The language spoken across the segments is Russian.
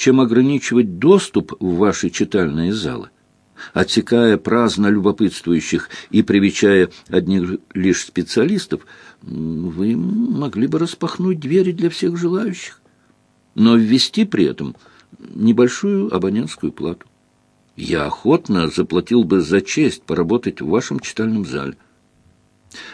чем ограничивать доступ в ваши читальные залы. Отсекая праздно любопытствующих и привечая одних лишь специалистов, вы могли бы распахнуть двери для всех желающих, но ввести при этом небольшую абонентскую плату. Я охотно заплатил бы за честь поработать в вашем читальном зале.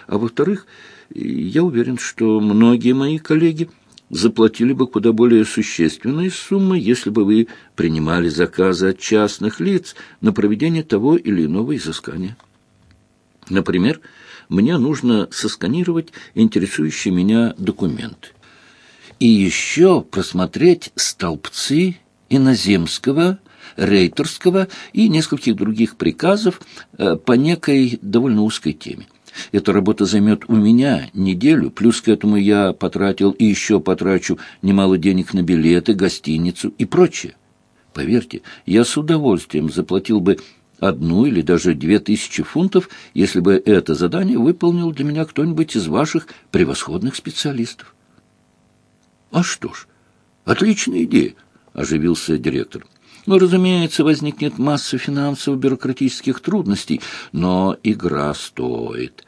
А во-вторых, я уверен, что многие мои коллеги заплатили бы куда более существенные суммы, если бы вы принимали заказы от частных лиц на проведение того или иного изыскания. Например, мне нужно сосканировать интересующие меня документы. И еще просмотреть столбцы иноземского, рейтерского и нескольких других приказов э, по некой довольно узкой теме. Эта работа займет у меня неделю, плюс к этому я потратил и еще потрачу немало денег на билеты, гостиницу и прочее. Поверьте, я с удовольствием заплатил бы одну или даже две тысячи фунтов, если бы это задание выполнил для меня кто-нибудь из ваших превосходных специалистов. — А что ж, отличная идея, — оживился директор. Ну, разумеется, возникнет масса финансово-бюрократических трудностей, но игра стоит.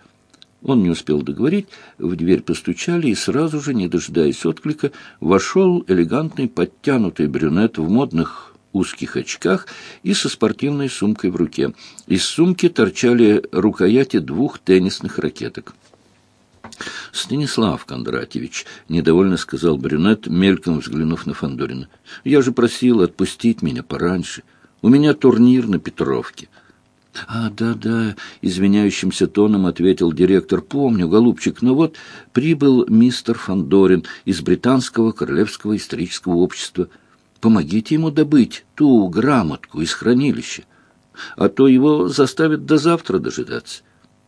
Он не успел договорить, в дверь постучали, и сразу же, не дожидаясь отклика, вошел элегантный подтянутый брюнет в модных узких очках и со спортивной сумкой в руке. Из сумки торчали рукояти двух теннисных ракеток. — Станислав Кондратьевич, — недовольно сказал брюнет, мельком взглянув на Фандорина. я же просил отпустить меня пораньше. У меня турнир на Петровке. — А, да-да, — извиняющимся тоном ответил директор. — Помню, голубчик, но вот прибыл мистер Фандорин из Британского Королевского исторического общества. Помогите ему добыть ту грамотку из хранилища, а то его заставят до завтра дожидаться.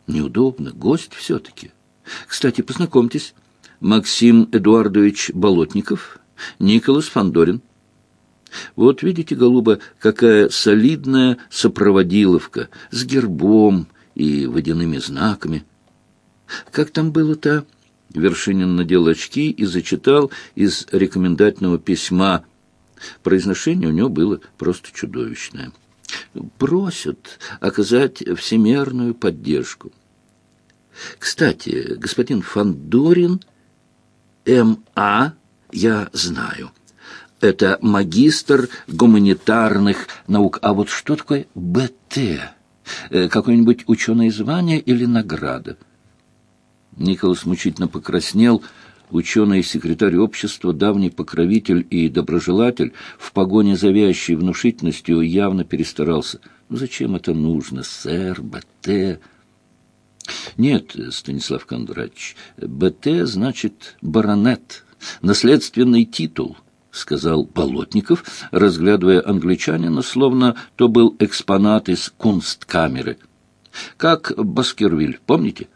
Неудобно, гость все-таки. — кстати, познакомьтесь, Максим Эдуардович Болотников, Николас Фандорин. Вот видите, голуба, какая солидная сопроводиловка с гербом и водяными знаками. Как там было-то? Вершинин надел очки и зачитал из рекомендательного письма. Произношение у него было просто чудовищное. Просят оказать всемерную поддержку. Кстати, господин Фандорин, М.А., я знаю. Это магистр гуманитарных наук. А вот что такое БТ? Э, какое-нибудь ученое звание или награда? Николас мучительно покраснел. Ученый секретарь общества, давний покровитель и доброжелатель, в погоне за вящей внушительностью явно перестарался. Ну, зачем это нужно, сэр, БТ? Нет, Станислав Кондратьевич, БТ значит баронет, наследственный титул, сказал Болотников, разглядывая англичанина, словно то был экспонат из кунсткамеры. Как Баскервиль, помните?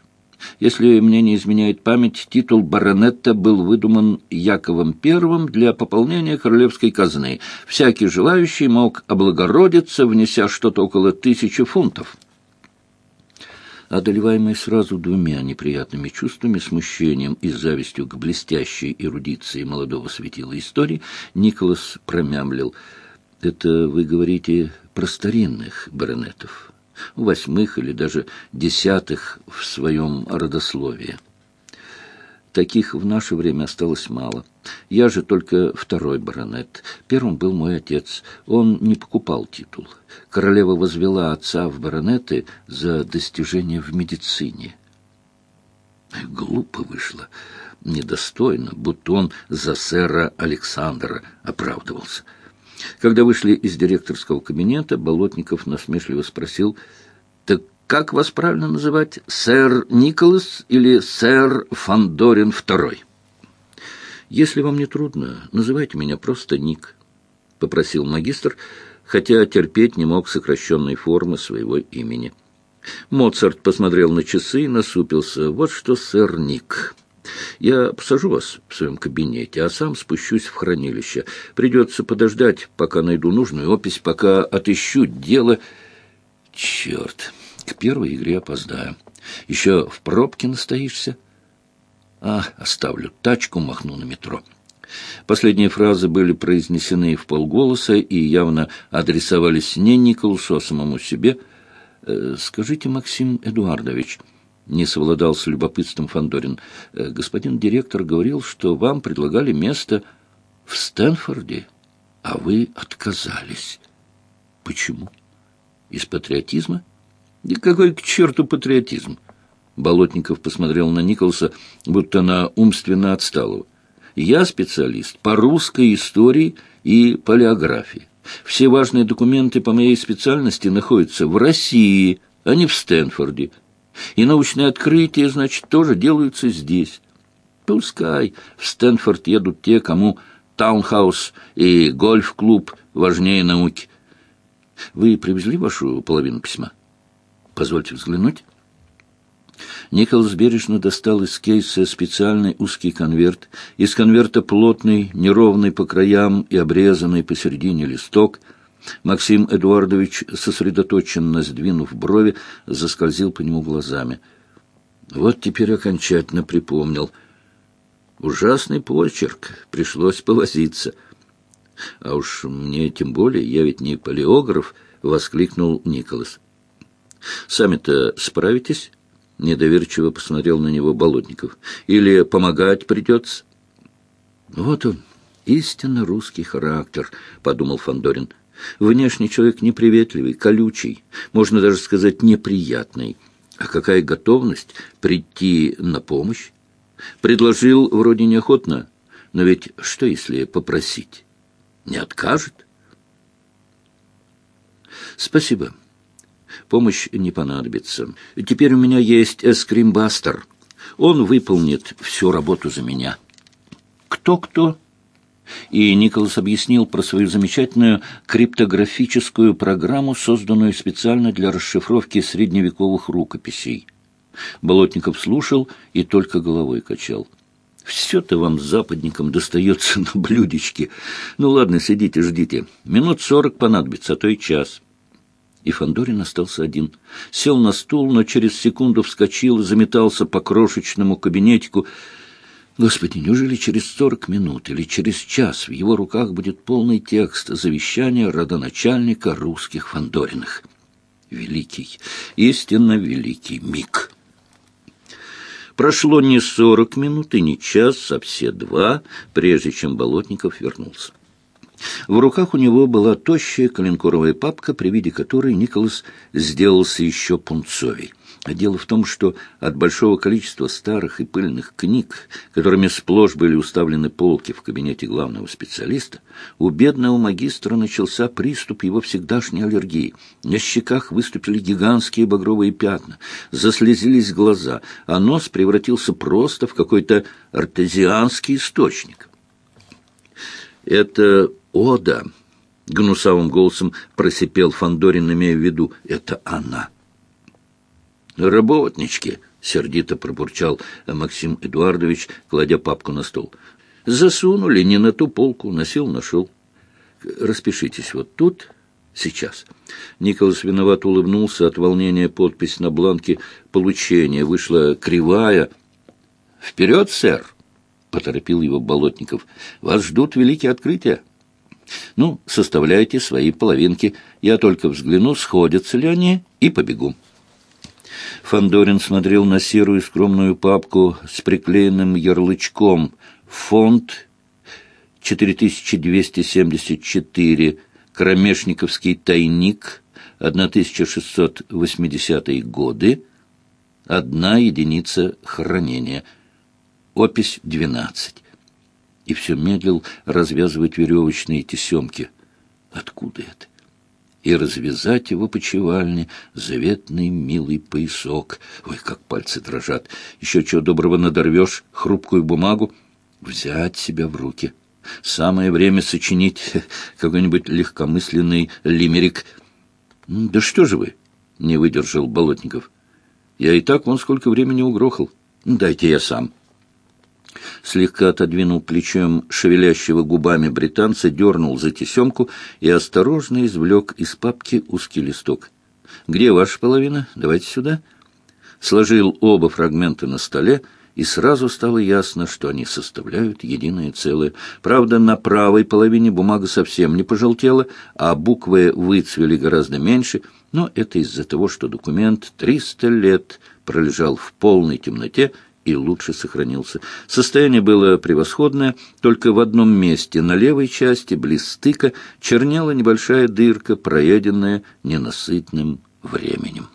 Если мне не изменяет память, титул баронета был выдуман Яковом I для пополнения королевской казны. Всякий желающий мог облагородиться, внеся что-то около тысячи фунтов. Одолеваемый сразу двумя неприятными чувствами, смущением и завистью к блестящей эрудиции молодого светила истории, Николас промямлил. «Это вы говорите про старинных баронетов, восьмых или даже десятых в своем родословии». Таких в наше время осталось мало. Я же только второй баронет. Первым был мой отец. Он не покупал титул. Королева возвела отца в баронеты за достижения в медицине. Глупо вышло, недостойно, будто он за сэра Александра оправдывался. Когда вышли из директорского кабинета, Болотников насмешливо спросил, «Так как вас правильно называть, сэр Николас или сэр Фандорин II? Если вам не трудно, называйте меня просто Ник, — попросил магистр, хотя терпеть не мог сокращенной формы своего имени. Моцарт посмотрел на часы и насупился. «Вот что, сэр Ник, я посажу вас в своем кабинете, а сам спущусь в хранилище. Придется подождать, пока найду нужную опись, пока отыщу дело. Черт!» К первой игре опоздаю. Еще в пробке настоишься. А, оставлю тачку, махну на метро. Последние фразы были произнесены в полголоса и явно адресовались не Николасу, а самому себе. «Э, «Скажите, Максим Эдуардович», — не совладал с любопытством Фандорин, «э, «господин директор говорил, что вам предлагали место в Стэнфорде, а вы отказались. Почему? Из патриотизма? Да какой к черту патриотизм?» Болотников посмотрел на Николаса, будто на умственно отсталого. Я специалист по русской истории и палеографии. Все важные документы по моей специальности находятся в России, а не в Стэнфорде. И научные открытия, значит, тоже делаются здесь. Пускай в Стэнфорд едут те, кому таунхаус и гольф-клуб важнее науки. Вы привезли вашу половину письма? Позвольте взглянуть. Николас бережно достал из кейса специальный узкий конверт, из конверта плотный, неровный по краям и обрезанный посередине листок. Максим Эдуардович, сосредоточенно сдвинув брови, заскользил по нему глазами. Вот теперь окончательно припомнил. Ужасный почерк, пришлось повозиться. А уж мне тем более, я ведь не палеограф, — воскликнул Николас. «Сами-то справитесь?» Недоверчиво посмотрел на него Болотников. «Или помогать придется?» «Вот он, истинно русский характер», — подумал Фандорин. «Внешний человек неприветливый, колючий, можно даже сказать неприятный. А какая готовность прийти на помощь? Предложил вроде неохотно, но ведь что, если попросить? Не откажет?» «Спасибо». Помощь не понадобится. Теперь у меня есть эскримбастер. Он выполнит всю работу за меня. Кто-кто? И Николас объяснил про свою замечательную криптографическую программу, созданную специально для расшифровки средневековых рукописей. Болотников слушал и только головой качал. Все-то вам, западникам, достается на блюдечке. Ну ладно, сидите, ждите. Минут сорок понадобится, а то и час и Фандорин остался один. Сел на стул, но через секунду вскочил заметался по крошечному кабинетику. Господи, неужели через сорок минут или через час в его руках будет полный текст завещания родоначальника русских Фандориных? Великий, истинно великий миг. Прошло не сорок минут и не час, а все два, прежде чем Болотников вернулся. В руках у него была тощая коленкоровая папка, при виде которой Николас сделался еще пунцовей. А дело в том, что от большого количества старых и пыльных книг, которыми сплошь были уставлены полки в кабинете главного специалиста, у бедного магистра начался приступ его всегдашней аллергии. На щеках выступили гигантские багровые пятна, заслезились глаза, а нос превратился просто в какой-то артезианский источник. Это ода!» — гнусавым голосом просипел Фандорин, имея в виду. «Это она!» «Работнички!» — сердито пробурчал Максим Эдуардович, кладя папку на стол. «Засунули не на ту полку, носил, нашел. Распишитесь вот тут, сейчас». Николас виноват улыбнулся от волнения. Подпись на бланке получения вышла кривая. «Вперед, сэр!» — поторопил его Болотников. «Вас ждут великие открытия». Ну, составляйте свои половинки. Я только взгляну, сходятся ли они, и побегу. Фандорин смотрел на серую скромную папку с приклеенным ярлычком «Фонд 4274, Кромешниковский тайник, 1680 годы, одна единица хранения, опись 12» и все медлил развязывать веревочные тесемки. Откуда это? И развязать его почевальне заветный милый поясок. Ой, как пальцы дрожат. Еще чего доброго надорвешь, хрупкую бумагу. Взять себя в руки. Самое время сочинить какой-нибудь легкомысленный лимерик. «Да что же вы?» — не выдержал Болотников. «Я и так вон сколько времени угрохал. Дайте я сам» слегка отодвинул плечом шевелящего губами британца, дернул за тесемку и осторожно извлек из папки узкий листок. «Где ваша половина? Давайте сюда». Сложил оба фрагмента на столе и сразу стало ясно, что они составляют единое целое. Правда, на правой половине бумага совсем не пожелтела, а буквы выцвели гораздо меньше, но это из-за того, что документ 300 лет пролежал в полной темноте и лучше сохранился. Состояние было превосходное, только в одном месте, на левой части, близ стыка, чернела небольшая дырка, проеденная ненасытным временем.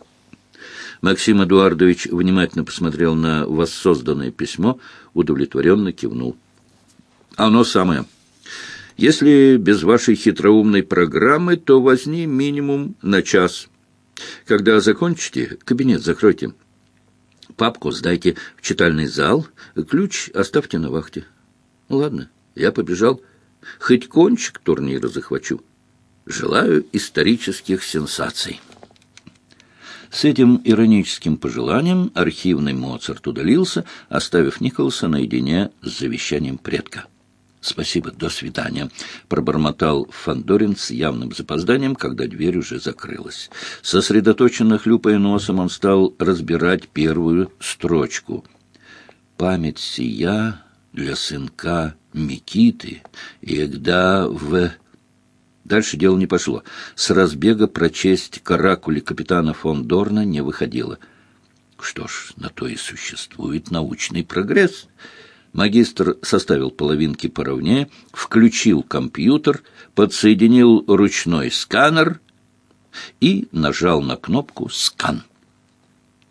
Максим Эдуардович внимательно посмотрел на воссозданное письмо, удовлетворенно кивнул. «Оно самое. Если без вашей хитроумной программы, то возьми минимум на час. Когда закончите, кабинет закройте. Папку сдайте в читальный зал, ключ оставьте на вахте. Ладно, я побежал. Хоть кончик турнира захвачу. Желаю исторических сенсаций». С этим ироническим пожеланием архивный Моцарт удалился, оставив Николаса наедине с завещанием предка. «Спасибо, до свидания», — пробормотал Фандорин с явным запозданием, когда дверь уже закрылась. Сосредоточенно хлюпая носом, он стал разбирать первую строчку. «Память сия для сынка Микиты, и в Дальше дело не пошло. С разбега прочесть каракули капитана фон Дорна не выходило. Что ж, на то и существует научный прогресс. Магистр составил половинки поровнее, включил компьютер, подсоединил ручной сканер и нажал на кнопку «Скан».